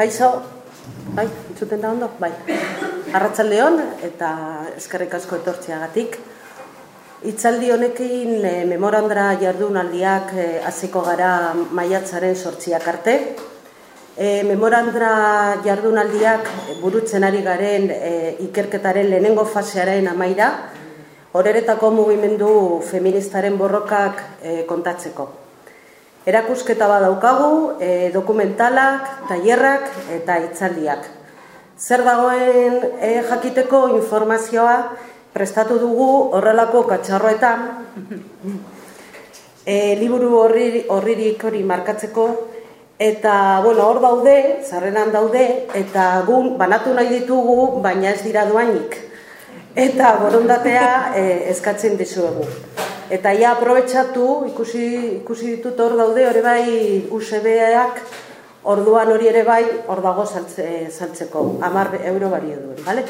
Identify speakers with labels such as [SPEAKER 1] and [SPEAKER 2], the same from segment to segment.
[SPEAKER 1] Kaixo, bai, entzuten da ondo? Bai. Arratsaldeon eta eskerrik asko etortzeagatik. Itzaldi honekin e, memorandra jardunaldiak e, hasiko gara maiatzaren sortziak arte. E, memorandra jardunaldiak burutzen ari garen e, ikerketaren lehenengo fasearen amaira, horeretako mugimendu feministaren borrokak e, kontatzeko. Erakusketa badaukagu, e, dokumentalak, tailerrak eta itzaldiak. Zer dagoen e, jakiteko informazioa prestatu dugu horrelako katxarroetan, e, liburu horri, horririk hori markatzeko, eta, bueno, hor daude, zarrenan daude, eta gun banatu nahi ditugu, baina ez dira duainik. Eta borondatea e, eskatzen dizuegu. Eta ja aprobetsatu, ikusi, ikusi ditut hor daude, hori bai USB-ak, orduan hori ere bai, hor dago saltze, saltzeko, amar euro bario duen, bale?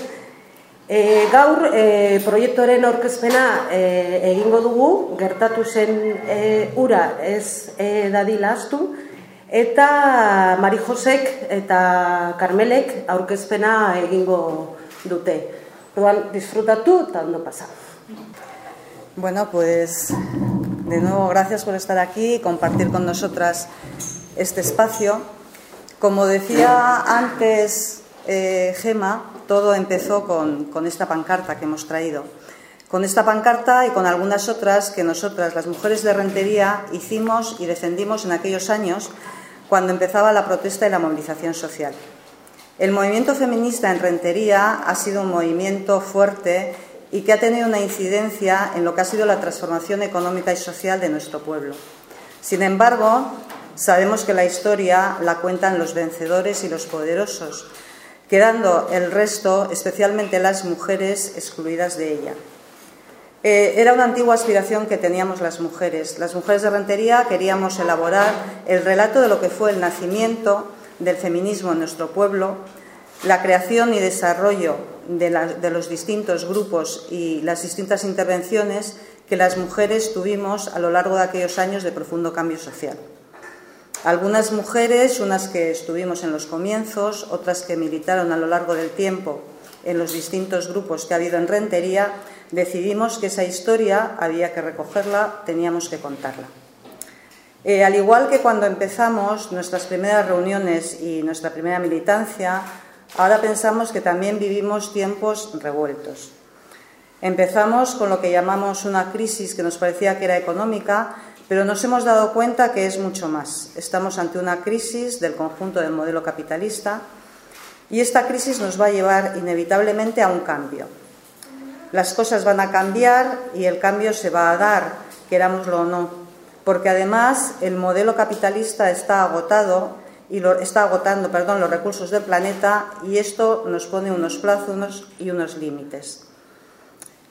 [SPEAKER 1] E, gaur, e, proiektoren orkezpena e, egingo dugu, gertatu zen e, ura ez e, dadila astu, eta Mari Josek eta Karmelek aurkezpena egingo dute. Orduan, disfrutatu eta ondo pasa.
[SPEAKER 2] Bueno, pues de nuevo gracias por estar aquí y compartir con nosotras este espacio. Como decía antes eh, Gema, todo empezó con, con esta pancarta que hemos traído. Con esta pancarta y con algunas otras que nosotras, las mujeres de Rentería, hicimos y defendimos en aquellos años cuando empezaba la protesta y la movilización social. El movimiento feminista en Rentería ha sido un movimiento fuerte y que ha tenido una incidencia en lo que ha sido la transformación económica y social de nuestro pueblo. Sin embargo, sabemos que la historia la cuentan los vencedores y los poderosos, quedando el resto, especialmente las mujeres, excluidas de ella. Eh, era una antigua aspiración que teníamos las mujeres. Las mujeres de Rentería queríamos elaborar el relato de lo que fue el nacimiento del feminismo en nuestro pueblo, la creación y desarrollo de, los distintos grupos y las distintas intervenciones que las mujeres tuvimos a lo largo de aquellos años de profundo cambio social. Algunas mujeres, unas que estuvimos en los comienzos, otras que militaron a lo largo del tiempo en los distintos grupos que ha habido en Rentería, decidimos que esa historia había que recogerla, teníamos que contarla. Eh, al igual que cuando empezamos nuestras primeras reuniones y nuestra primera militancia, Ahora pensamos que también vivimos tiempos revueltos. Empezamos con lo que llamamos una crisis que nos parecía que era económica, pero nos hemos dado cuenta que es mucho más. Estamos ante una crisis del conjunto del modelo capitalista y esta crisis nos va a llevar inevitablemente a un cambio. Las cosas van a cambiar y el cambio se va a dar, querámoslo o no, porque además el modelo capitalista está agotado y está agotando perdón, los recursos del planeta y esto nos pone unos plazos y unos límites.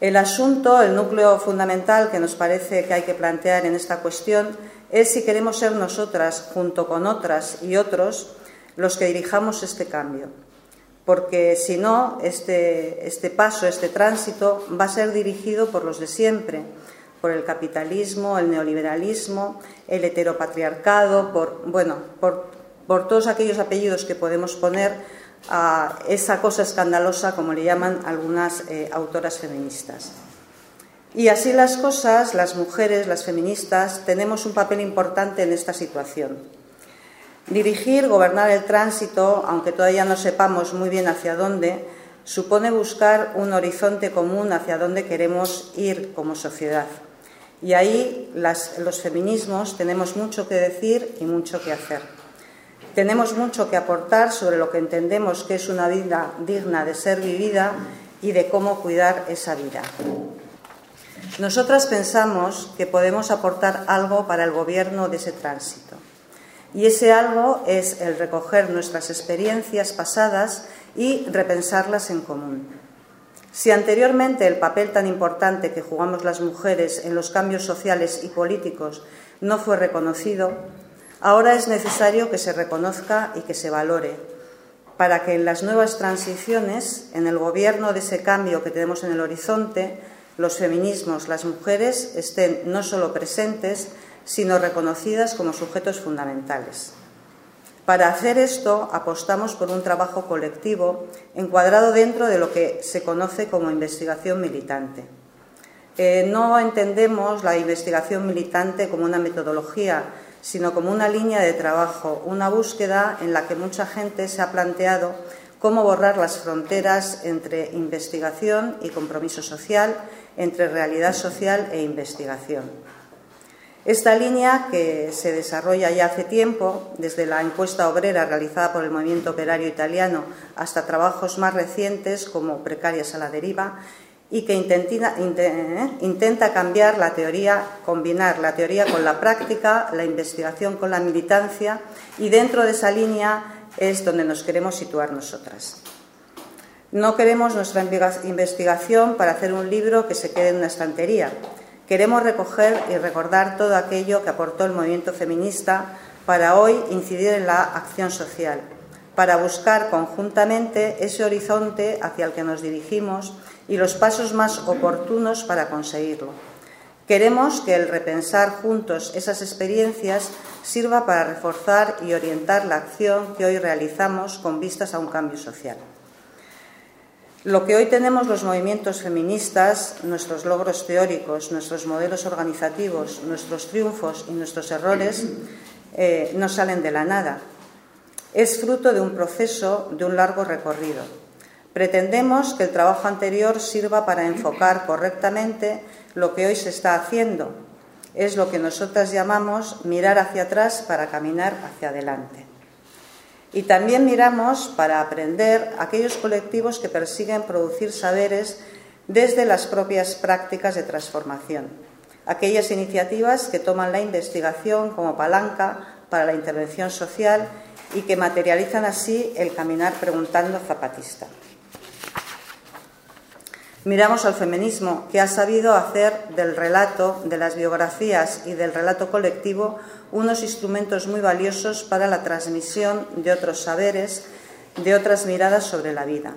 [SPEAKER 2] El asunto, el núcleo fundamental que nos parece que hay que plantear en esta cuestión es si queremos ser nosotras, junto con otras y otros, los que dirijamos este cambio. Porque si no, este, este paso, este tránsito, va a ser dirigido por los de siempre, por el capitalismo, el neoliberalismo, el heteropatriarcado, por, bueno, por por todos aquellos apellidos que podemos poner a esa cosa escandalosa, como le llaman algunas eh, autoras feministas. Y así las cosas, las mujeres, las feministas, tenemos un papel importante en esta situación. Dirigir, gobernar el tránsito, aunque todavía no sepamos muy bien hacia dónde, supone buscar un horizonte común hacia dónde queremos ir como sociedad. Y ahí los feminismos tenemos mucho que decir y mucho que hacer. Tenemos mucho que aportar sobre lo que entendemos que es una vida digna de ser vivida y de cómo cuidar esa vida. Nosotras pensamos que podemos aportar algo para el gobierno de ese tránsito. Y ese algo es el recoger nuestras experiencias pasadas y repensarlas en común. Si anteriormente el papel tan importante que jugamos las mujeres en los cambios sociales y políticos no fue reconocido, Ahora es necesario que se reconozca y que se valore para que en las nuevas transiciones, en el gobierno de ese cambio que tenemos en el horizonte, los feminismos, las mujeres estén no solo presentes, sino reconocidas como sujetos fundamentales. Para hacer esto apostamos por un trabajo colectivo encuadrado dentro de lo que se conoce como investigación militante. Eh, no entendemos la investigación militante como una metodología, sino como una línea de trabajo, una búsqueda en la que mucha gente se ha planteado cómo borrar las fronteras entre investigación y compromiso social, entre realidad social e investigación. Esta línea, que se desarrolla ya hace tiempo, desde la encuesta obrera realizada por el movimiento operario italiano hasta trabajos más recientes como Precarias a la deriva, y que eh, intenta, cambiar la teoría, combinar la teoría con la práctica, la investigación con la militancia, y dentro de esa línea es donde nos queremos situar nosotras. No queremos nuestra investigación para hacer un libro que se quede en una estantería, Queremos recoger y recordar todo aquello que aportó el movimiento feminista para hoy incidir en la acción social, para buscar conjuntamente ese horizonte hacia el que nos dirigimos y los pasos más oportunos para conseguirlo. Queremos que el repensar juntos esas experiencias sirva para reforzar y orientar la acción que hoy realizamos con vistas a un cambio social. Lo que hoy tenemos los movimientos feministas, nuestros logros teóricos, nuestros modelos organizativos, nuestros triunfos y nuestros errores, eh, no salen de la nada. Es fruto de un proceso, de un largo recorrido. Pretendemos que el trabajo anterior sirva para enfocar correctamente lo que hoy se está haciendo. Es lo que nosotras llamamos mirar hacia atrás para caminar hacia adelante. Y también miramos para aprender aquellos colectivos que persiguen producir saberes desde las propias prácticas de transformación, aquellas iniciativas que toman la investigación como palanca para la intervención social y que materializan así el caminar preguntando zapatista. Miramos al feminismo, que ha sabido hacer del relato, de las biografías y del relato colectivo unos instrumentos muy valiosos para la transmisión de otros saberes, de otras miradas sobre la vida.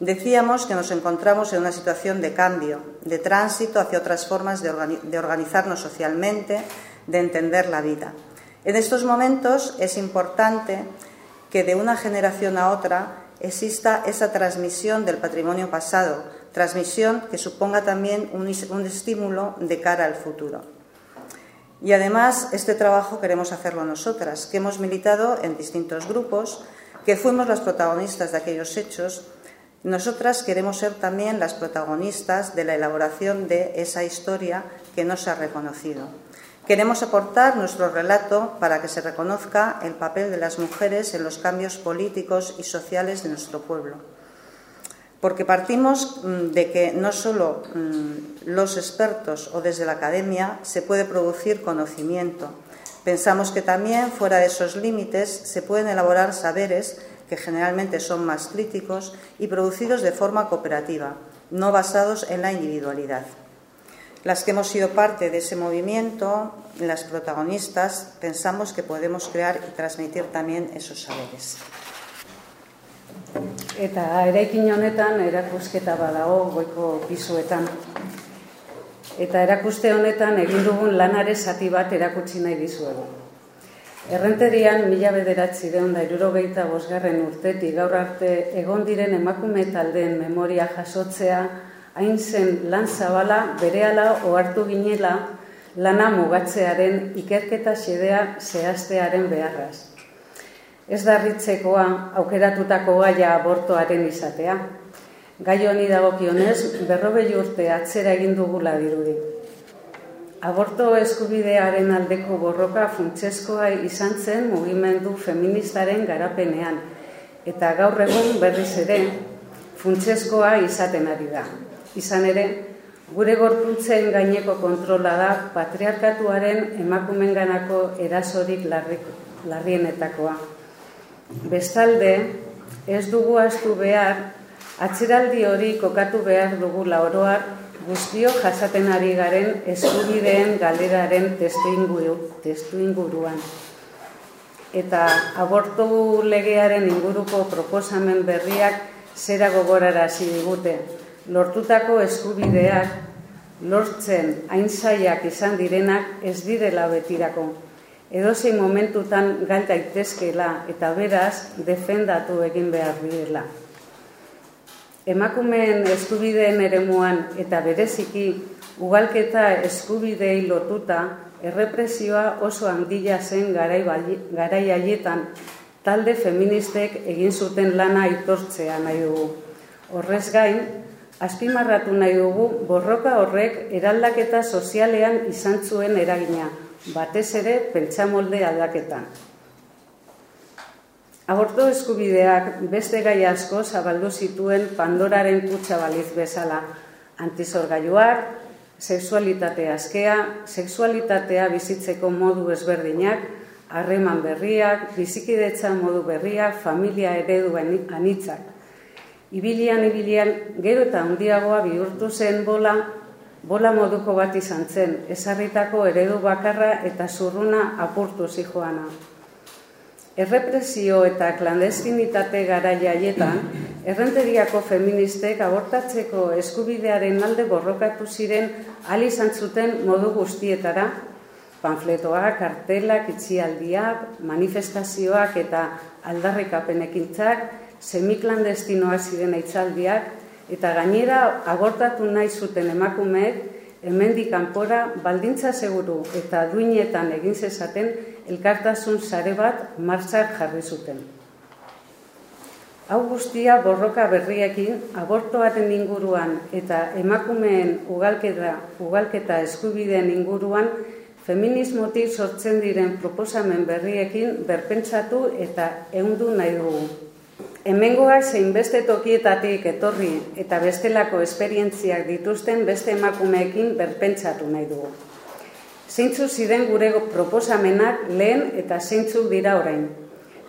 [SPEAKER 2] Decíamos que nos encontramos en una situación de cambio, de tránsito hacia otras formas de, organizarnos socialmente, de entender la vida. En estos momentos es importante que de una generación a otra exista esa transmisión del patrimonio pasado, transmisión que suponga también un, estímulo de cara al futuro. Y además, este trabajo queremos hacerlo nosotras, que hemos militado en distintos grupos, que fuimos las protagonistas de aquellos hechos. Nosotras queremos ser también las protagonistas de la elaboración de esa historia que no se ha reconocido. Queremos aportar nuestro relato para que se reconozca el papel de las mujeres en los cambios políticos y sociales de nuestro pueblo porque partimos mm, de que no solo mm, los expertos o desde la academia se puede producir conocimiento. Pensamos que también fuera de esos límites se pueden elaborar saberes que generalmente son más críticos y producidos de forma cooperativa, no basados en la individualidad. Las que hemos sido parte de ese movimiento, las protagonistas, pensamos que podemos crear y transmitir también esos saberes.
[SPEAKER 3] Eta eraikin honetan erakusketa badago goiko pisuetan. Eta erakuste honetan egin dugun lanare zati bat erakutsi nahi dizuegu. Errenterian mila bederatzi deun da irurogeita bosgarren urtetik gaur arte egon diren emakume taldeen memoria jasotzea hain zen lan zabala berehala ohartu ginela lana mugatzearen ikerketa xedea zehaztearen beharraz. Ez da ritzekoa aukeratutako gaia abortoaren izatea. Gai honi dagokionez, berrobei urte atzera egin dugula dirudi. Aborto eskubidearen aldeko borroka funtseskoa izan zen mugimendu feministaren garapenean, eta gaur egun berriz ere funtseskoa izaten ari da. Izan ere, gure gorputzen gaineko kontrola da patriarkatuaren emakumenganako erasorik larrienetakoa. Bestalde, ez dugu astu behar, atzeraldi hori kokatu behar dugu laoroar guztio jasaten ari garen eskubideen galeraren testu inguruan. Eta abortu legearen inguruko proposamen berriak zera gogorara digute. Lortutako eskubideak lortzen aintzaiak izan direnak ez direla betirako edozein momentutan gal daitezkeela eta beraz defendatu egin behar direla. Emakumeen eskubideen eremuan eta bereziki ugalketa eskubidei lotuta errepresioa oso handia zen garai, garai haietan talde feministek egin zuten lana aitortzea nahi dugu. Horrez gain, azpimarratu nahi dugu borroka horrek eraldaketa sozialean izan zuen eragina, batez ere pentsamolde aldaketan. Aborto eskubideak beste gai asko zabaldu zituen Pandoraren kutsa baliz bezala, antizorgailuak, sexualitate askea, sexualitatea bizitzeko modu ezberdinak, harreman berriak, bizikidetza modu berriak, familia eredu anitzak. Ibilian, ibilian, gero eta handiagoa bihurtu zen bola, bola moduko bat izan zen, ezarritako eredu bakarra eta zurruna apurtu zijoana. Errepresio eta klandestinitate gara jaietan, errenteriako feministek abortatzeko eskubidearen alde borrokatu ziren ali zuten modu guztietara, panfletoak, kartelak, itxialdiak, manifestazioak eta aldarrikapenekintzak, semiklandestinoa ziren aitzaldiak, eta gainera abortatu nahi zuten emakumeek, hemendik kanpora baldintza seguru eta duinetan egin zezaten elkartasun sare bat martxak jarri zuten. Hau guztia borroka berriekin abortoaren inguruan eta emakumeen ugalketa, ugalketa eskubideen inguruan feminismotik sortzen diren proposamen berriekin berpentsatu eta ehundu nahi dugu. Hemengoak zein beste tokietatik etorri eta bestelako esperientziak dituzten beste emakumeekin berpentsatu nahi dugu. Zeintzu ziren gure proposamenak lehen eta zeintzu dira orain.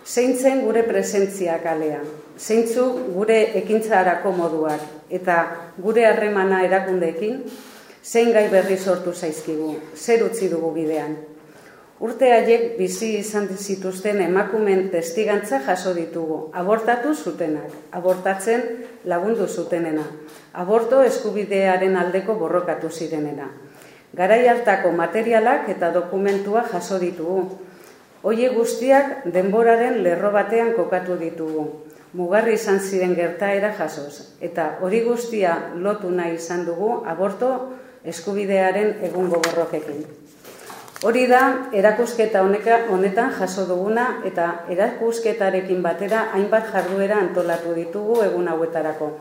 [SPEAKER 3] Zeintzen gure presentzia kalea. Zeintzu gure ekintzarako moduak eta gure harremana erakundeekin zein gai berri sortu zaizkigu, zer utzi dugu bidean. Urte haiek bizi izan zituzten emakumen testigantza jaso ditugu, abortatu zutenak, abortatzen lagundu zutenena, aborto eskubidearen aldeko borrokatu zirenena. Garai hartako materialak eta dokumentua jaso ditugu. Hoie guztiak denboraren lerro batean kokatu ditugu. Mugarri izan ziren gertaera jasoz, eta hori guztia lotu nahi izan dugu aborto eskubidearen egungo borrokekin. Hori da, erakusketa honeka, honetan jaso duguna eta erakusketarekin batera hainbat jarduera antolatu ditugu egun hauetarako.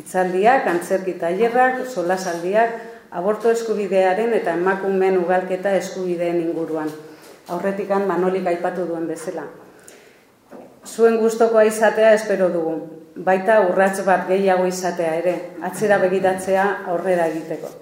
[SPEAKER 3] Itzaldiak, antzerki tailerrak, solasaldiak, aborto eskubidearen eta emakumeen ugalketa eskubideen inguruan. Aurretikan manolik aipatu duen bezala. Zuen gustokoa izatea espero dugu. Baita urrats bat gehiago izatea ere, atzera begiratzea aurrera egiteko.